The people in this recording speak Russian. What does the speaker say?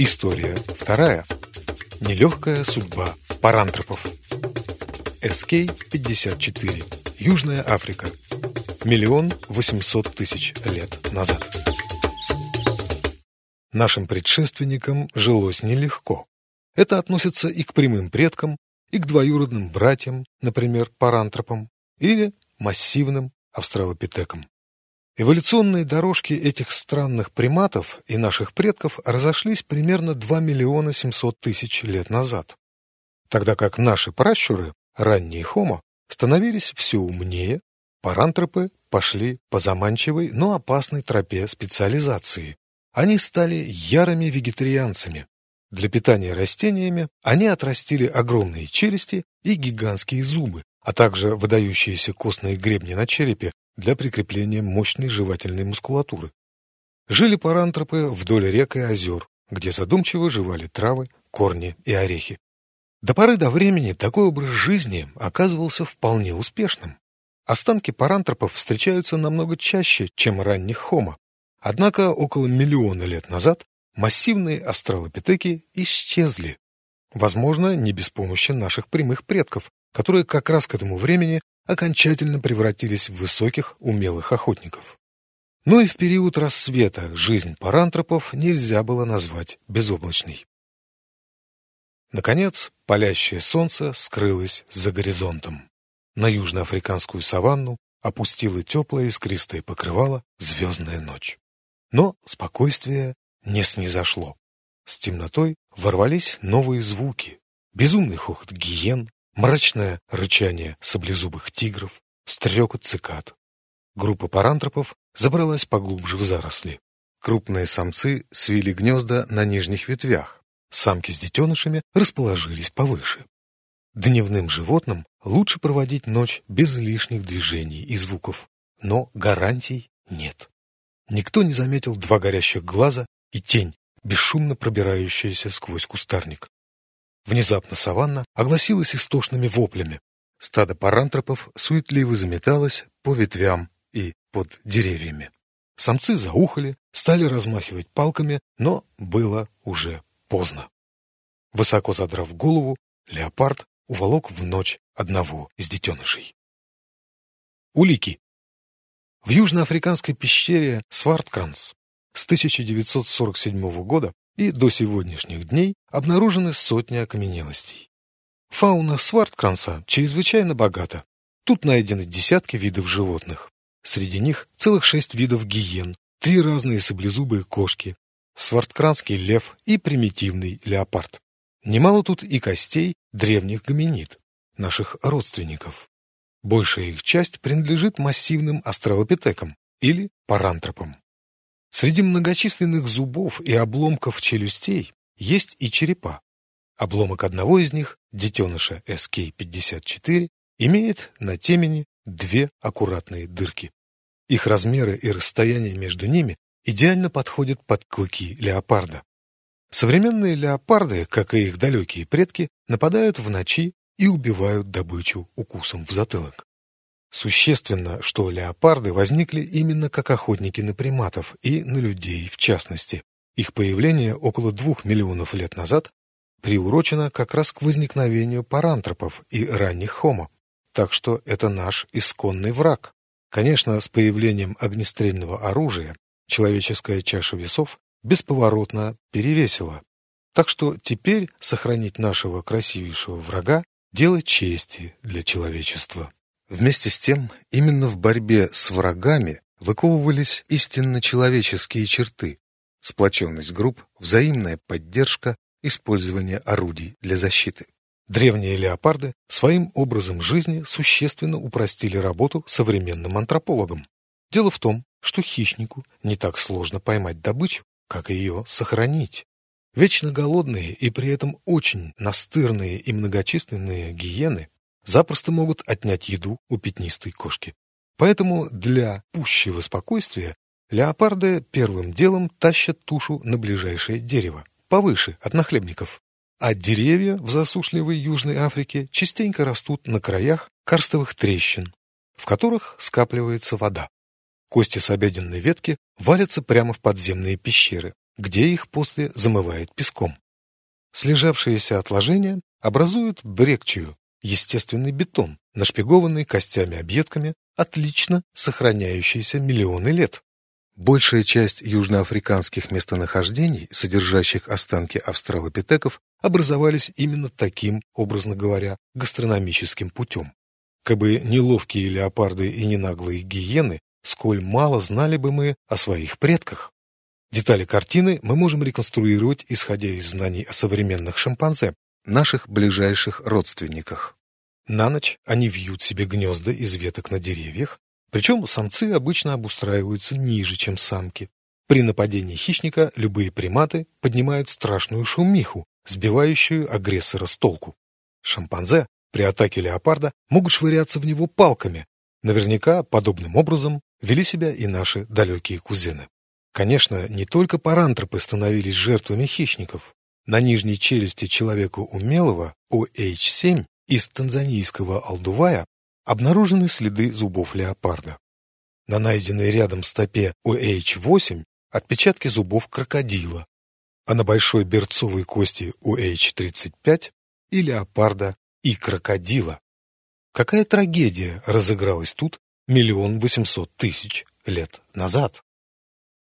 История вторая. Нелегкая судьба парантропов. СК-54. Южная Африка. Миллион восемьсот тысяч лет назад. Нашим предшественникам жилось нелегко. Это относится и к прямым предкам, и к двоюродным братьям, например, парантропам, или массивным австралопитекам. Эволюционные дорожки этих странных приматов и наших предков разошлись примерно 2 миллиона 700 тысяч лет назад, тогда как наши пращуры, ранние хомо, становились все умнее, парантропы пошли по заманчивой, но опасной тропе специализации. Они стали ярыми вегетарианцами. Для питания растениями они отрастили огромные челюсти и гигантские зубы, а также выдающиеся костные гребни на черепе для прикрепления мощной жевательной мускулатуры. Жили парантропы вдоль рек и озер, где задумчиво жевали травы, корни и орехи. До поры до времени такой образ жизни оказывался вполне успешным. Останки парантропов встречаются намного чаще, чем ранних хомо. Однако около миллиона лет назад массивные астралопитеки исчезли. Возможно, не без помощи наших прямых предков, которые как раз к этому времени окончательно превратились в высоких умелых охотников. Но и в период рассвета жизнь парантропов нельзя было назвать безоблачной. Наконец, палящее солнце скрылось за горизонтом. На южноафриканскую саванну опустила теплое искристое покрывало звездная ночь. Но спокойствие не снизошло. С темнотой ворвались новые звуки. Безумный хохот гиен, мрачное рычание саблезубых тигров, стрекот цикад. Группа парантропов забралась поглубже в заросли. Крупные самцы свили гнезда на нижних ветвях, самки с детенышами расположились повыше. Дневным животным лучше проводить ночь без лишних движений и звуков, но гарантий нет. Никто не заметил два горящих глаза и тень, бесшумно пробирающаяся сквозь кустарник. Внезапно саванна огласилась истошными воплями. Стадо парантропов суетливо заметалось по ветвям и под деревьями. Самцы заухали, стали размахивать палками, но было уже поздно. Высоко задрав голову, леопард уволок в ночь одного из детенышей. Улики. В южноафриканской пещере Сварткранс с 1947 года и до сегодняшних дней обнаружены сотни окаменелостей. Фауна Сварткранса чрезвычайно богата. Тут найдены десятки видов животных. Среди них целых шесть видов гиен, три разные саблезубые кошки, сварткранский лев и примитивный леопард. Немало тут и костей древних гоминид, наших родственников. Большая их часть принадлежит массивным астралопитекам или парантропам. Среди многочисленных зубов и обломков челюстей есть и черепа. Обломок одного из них, детеныша SK-54, имеет на темени две аккуратные дырки. Их размеры и расстояние между ними идеально подходят под клыки леопарда. Современные леопарды, как и их далекие предки, нападают в ночи и убивают добычу укусом в затылок. Существенно, что леопарды возникли именно как охотники на приматов и на людей в частности. Их появление около двух миллионов лет назад приурочено как раз к возникновению парантропов и ранних хомо. Так что это наш исконный враг. Конечно, с появлением огнестрельного оружия человеческая чаша весов бесповоротно перевесила. Так что теперь сохранить нашего красивейшего врага – дело чести для человечества. Вместе с тем, именно в борьбе с врагами выковывались истинно человеческие черты – сплоченность групп, взаимная поддержка, использование орудий для защиты. Древние леопарды своим образом жизни существенно упростили работу современным антропологам. Дело в том, что хищнику не так сложно поймать добычу, как ее сохранить. Вечно голодные и при этом очень настырные и многочисленные гиены запросто могут отнять еду у пятнистой кошки. Поэтому для пущего спокойствия леопарды первым делом тащат тушу на ближайшее дерево, повыше от нахлебников. А деревья в засушливой Южной Африке частенько растут на краях карстовых трещин, в которых скапливается вода. Кости с обеденной ветки валятся прямо в подземные пещеры, где их после замывает песком. Слежавшиеся отложения образуют брекчию, естественный бетон, нашпигованный костями-объедками, отлично сохраняющийся миллионы лет. Большая часть южноафриканских местонахождений, содержащих останки австралопитеков, образовались именно таким, образно говоря, гастрономическим путем. Кабы не ловкие леопарды и не наглые гиены, сколь мало знали бы мы о своих предках. Детали картины мы можем реконструировать, исходя из знаний о современных шимпанзе, наших ближайших родственниках. На ночь они вьют себе гнезда из веток на деревьях, причем самцы обычно обустраиваются ниже, чем самки. При нападении хищника любые приматы поднимают страшную шумиху, сбивающую агрессора с толку. Шимпанзе при атаке леопарда могут швыряться в него палками. Наверняка подобным образом вели себя и наши далекие кузены. Конечно, не только парантропы становились жертвами хищников. На нижней челюсти человека умелого OH7 из танзанийского Алдувая обнаружены следы зубов леопарда. На найденной рядом стопе OH8 отпечатки зубов крокодила, а на большой берцовой кости OH35 и леопарда, и крокодила. Какая трагедия разыгралась тут миллион восемьсот тысяч лет назад?